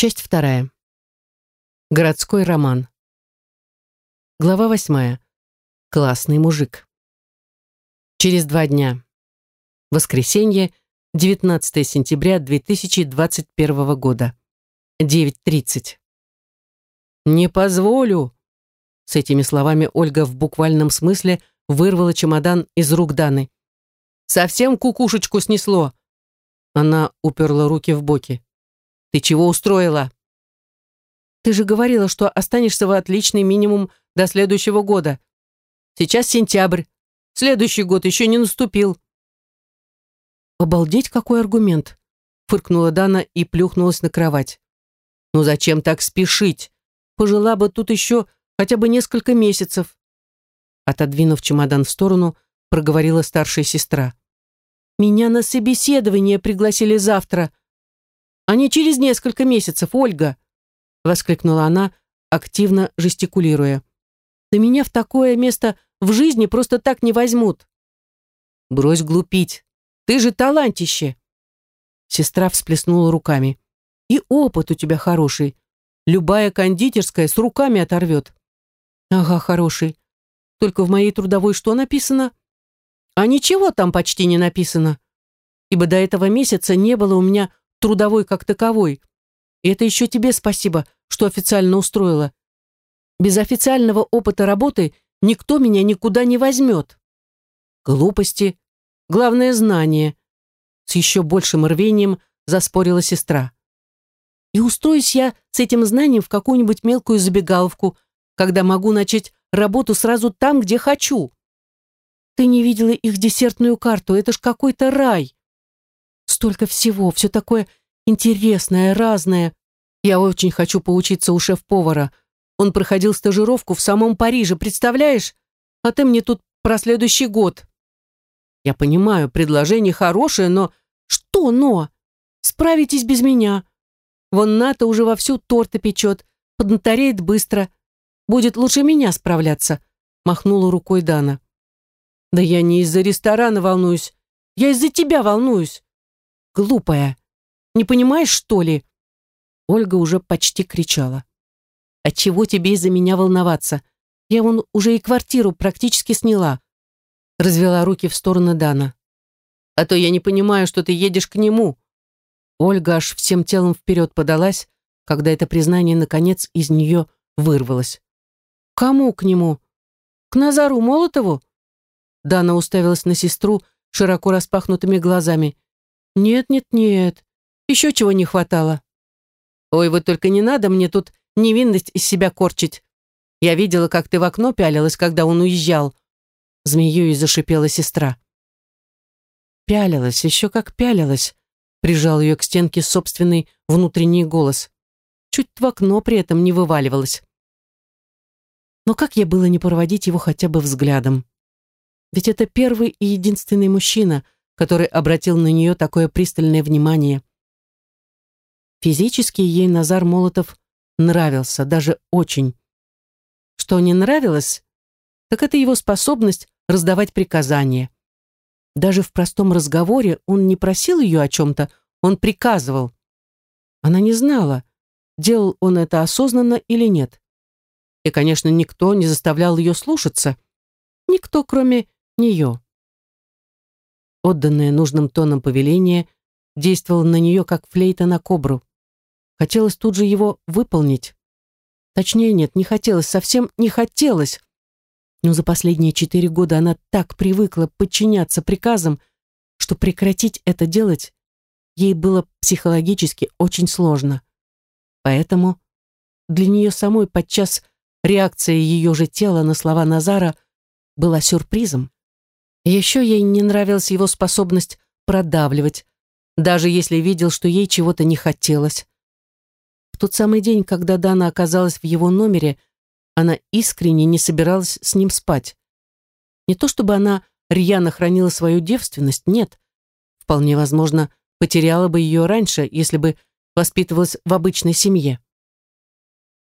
Часть вторая. Городской роман. Глава восьмая. Классный мужик. Через два дня. Воскресенье, 19 сентября 2021 года. 9.30. «Не позволю!» С этими словами Ольга в буквальном смысле вырвала чемодан из рук Даны. «Совсем кукушечку снесло!» Она уперла руки в боки. «Ты чего устроила?» «Ты же говорила, что останешься в отличный минимум до следующего года. Сейчас сентябрь. Следующий год еще не наступил». «Обалдеть, какой аргумент!» фыркнула Дана и плюхнулась на кровать. «Ну зачем так спешить? Пожила бы тут еще хотя бы несколько месяцев». Отодвинув чемодан в сторону, проговорила старшая сестра. «Меня на собеседование пригласили завтра, а не через несколько месяцев, Ольга!» воскликнула она, активно жестикулируя. «Да меня в такое место в жизни просто так не возьмут». «Брось глупить, ты же талантище!» Сестра всплеснула руками. «И опыт у тебя хороший. Любая кондитерская с руками оторвет». «Ага, хороший. Только в моей трудовой что написано?» «А ничего там почти не написано. Ибо до этого месяца не было у меня трудовой как таковой. И это еще тебе спасибо, что официально устроила. Без официального опыта работы никто меня никуда не возьмет». «Глупости. Главное — знание», с еще большим рвением заспорила сестра. И устроюсь я с этим знанием в какую-нибудь мелкую забегаловку, когда могу начать работу сразу там, где хочу. Ты не видела их десертную карту, это ж какой-то рай. Столько всего, все такое интересное, разное. Я очень хочу поучиться у шеф-повара. Он проходил стажировку в самом Париже, представляешь? А ты мне тут про следующий год. Я понимаю, предложение хорошее, но что «но»? Справитесь без меня. Вон Ната уже вовсю торты печет, поднатореет быстро. Будет лучше меня справляться», — махнула рукой Дана. «Да я не из-за ресторана волнуюсь. Я из-за тебя волнуюсь. Глупая. Не понимаешь, что ли?» Ольга уже почти кричала. «А чего тебе из-за меня волноваться? Я вон уже и квартиру практически сняла». Развела руки в сторону Дана а то я не понимаю, что ты едешь к нему». Ольга аж всем телом вперед подалась, когда это признание, наконец, из нее вырвалось. «Кому к нему? К Назару Молотову?» Дана уставилась на сестру широко распахнутыми глазами. «Нет, нет, нет, еще чего не хватало». «Ой, вот только не надо мне тут невинность из себя корчить. Я видела, как ты в окно пялилась, когда он уезжал». Змею и зашипела сестра пялилась, еще как пялилась, прижал ее к стенке собственный внутренний голос. Чуть в окно при этом не вываливалась. Но как я было не проводить его хотя бы взглядом? Ведь это первый и единственный мужчина, который обратил на нее такое пристальное внимание. Физически ей Назар Молотов нравился, даже очень. Что не нравилось, так это его способность раздавать приказания. Даже в простом разговоре он не просил ее о чем-то, он приказывал. Она не знала, делал он это осознанно или нет. И, конечно, никто не заставлял ее слушаться. Никто, кроме нее. Отданное нужным тоном повеление действовало на нее, как флейта на кобру. Хотелось тут же его выполнить. Точнее, нет, не хотелось, совсем не хотелось. Но за последние четыре года она так привыкла подчиняться приказам, что прекратить это делать ей было психологически очень сложно. Поэтому для нее самой подчас реакция ее же тела на слова Назара была сюрпризом. Еще ей не нравилась его способность продавливать, даже если видел, что ей чего-то не хотелось. В тот самый день, когда Дана оказалась в его номере, она искренне не собиралась с ним спать. Не то чтобы она рьяно хранила свою девственность, нет. Вполне возможно, потеряла бы ее раньше, если бы воспитывалась в обычной семье.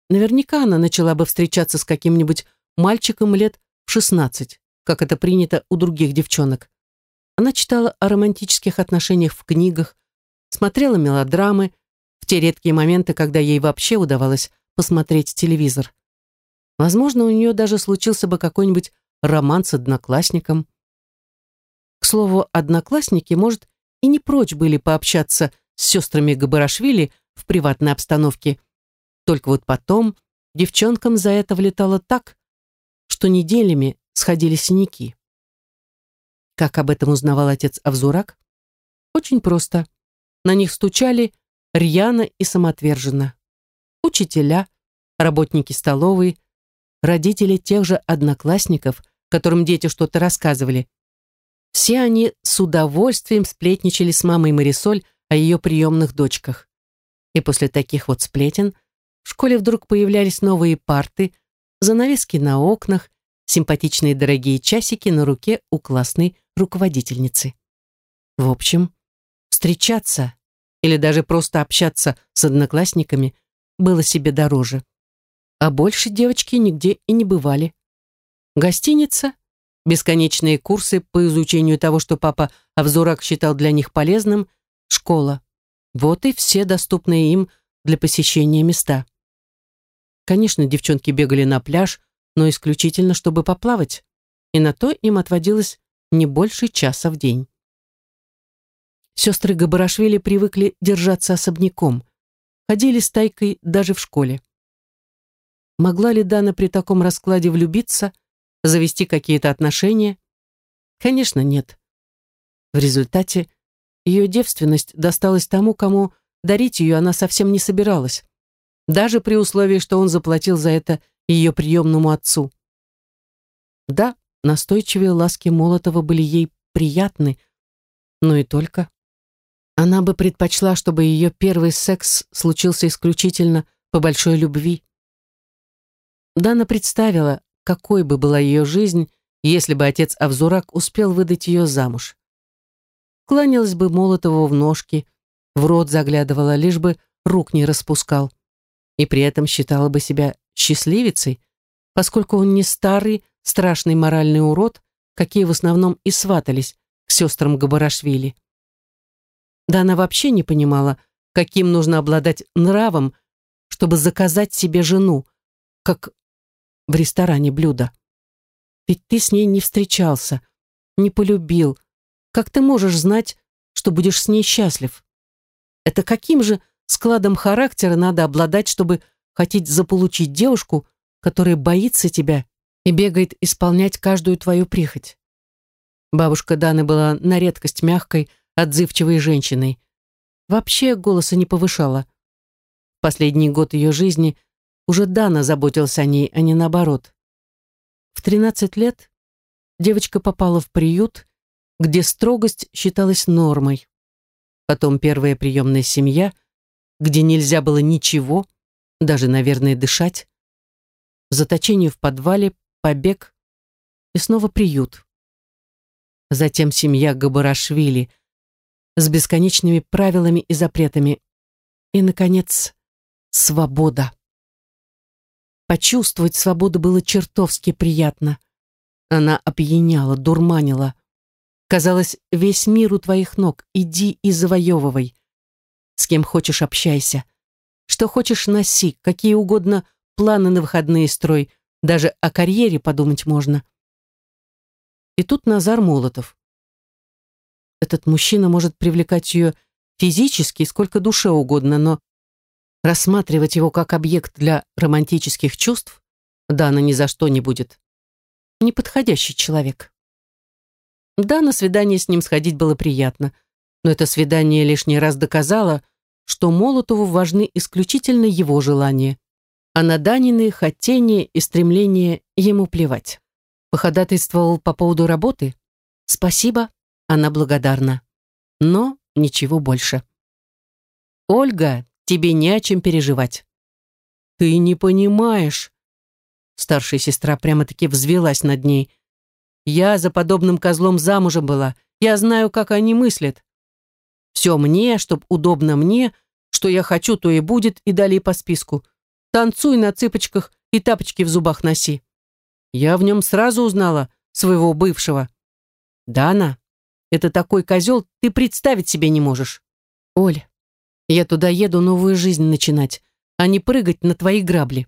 Наверняка она начала бы встречаться с каким-нибудь мальчиком лет в 16, как это принято у других девчонок. Она читала о романтических отношениях в книгах, смотрела мелодрамы, в те редкие моменты, когда ей вообще удавалось посмотреть телевизор. Возможно, у нее даже случился бы какой-нибудь роман с одноклассником. К слову, одноклассники, может, и не прочь были пообщаться с сестрами Габарашвили в приватной обстановке. Только вот потом девчонкам за это влетало так, что неделями сходили синяки. Как об этом узнавал отец Авзурак? Очень просто. На них стучали рьяно и самоотверженно. Учителя, работники столовой, родители тех же одноклассников, которым дети что-то рассказывали. Все они с удовольствием сплетничали с мамой Марисоль о ее приемных дочках. И после таких вот сплетен в школе вдруг появлялись новые парты, занавески на окнах, симпатичные дорогие часики на руке у классной руководительницы. В общем, встречаться или даже просто общаться с одноклассниками было себе дороже. А больше девочки нигде и не бывали. Гостиница, бесконечные курсы по изучению того, что папа Авзурак считал для них полезным, школа. Вот и все доступные им для посещения места. Конечно, девчонки бегали на пляж, но исключительно, чтобы поплавать, и на то им отводилось не больше часа в день. Сестры Габарашвили привыкли держаться особняком, ходили с тайкой даже в школе. Могла ли Дана при таком раскладе влюбиться, завести какие-то отношения? Конечно, нет. В результате ее девственность досталась тому, кому дарить ее она совсем не собиралась, даже при условии, что он заплатил за это ее приемному отцу. Да, Настойчивые ласки Молотова были ей приятны, но и только. Она бы предпочла, чтобы ее первый секс случился исключительно по большой любви. Дана представила, какой бы была ее жизнь, если бы отец Авзурак успел выдать ее замуж. Кланялась бы Молотову в ножки, в рот заглядывала, лишь бы рук не распускал. И при этом считала бы себя счастливицей, поскольку он не старый, страшный моральный урод, какие в основном и сватались к сестрам Габарашвили. Да она вообще не понимала, каким нужно обладать нравом, чтобы заказать себе жену, как в ресторане блюдо. Ведь ты с ней не встречался, не полюбил. Как ты можешь знать, что будешь с ней счастлив? Это каким же складом характера надо обладать, чтобы хотеть заполучить девушку, которая боится тебя и бегает исполнять каждую твою прихоть. Бабушка Даны была на редкость мягкой, отзывчивой женщиной. Вообще голоса не повышала. Последний год ее жизни уже Дана заботился о ней, а не наоборот. В 13 лет девочка попала в приют, где строгость считалась нормой. Потом первая приемная семья, где нельзя было ничего, даже, наверное, дышать. Заточение в подвале, побег и снова приют. Затем семья Габарашвили с бесконечными правилами и запретами. И, наконец, свобода. Почувствовать свободу было чертовски приятно. Она опьяняла, дурманила. Казалось, весь мир у твоих ног. Иди и завоевывай. С кем хочешь общайся. Что хочешь носи, какие угодно планы на выходные строй, даже о карьере подумать можно. И тут Назар Молотов. Этот мужчина может привлекать ее физически сколько душе угодно, но рассматривать его как объект для романтических чувств Дана ни за что не будет. Неподходящий человек. Да, на свидание с ним сходить было приятно, но это свидание лишний раз доказало, что Молотову важны исключительно его желания а на Данины хотение и стремление ему плевать. Походатайствовал по поводу работы? Спасибо, она благодарна. Но ничего больше. Ольга, тебе не о чем переживать. Ты не понимаешь. Старшая сестра прямо-таки взвелась над ней. Я за подобным козлом замужем была. Я знаю, как они мыслят. Все мне, чтоб удобно мне, что я хочу, то и будет, и далее по списку. Танцуй на цыпочках и тапочки в зубах носи. Я в нем сразу узнала своего бывшего. Дана, это такой козел, ты представить себе не можешь. Оль, Я туда еду новую жизнь начинать, а не прыгать на твои грабли.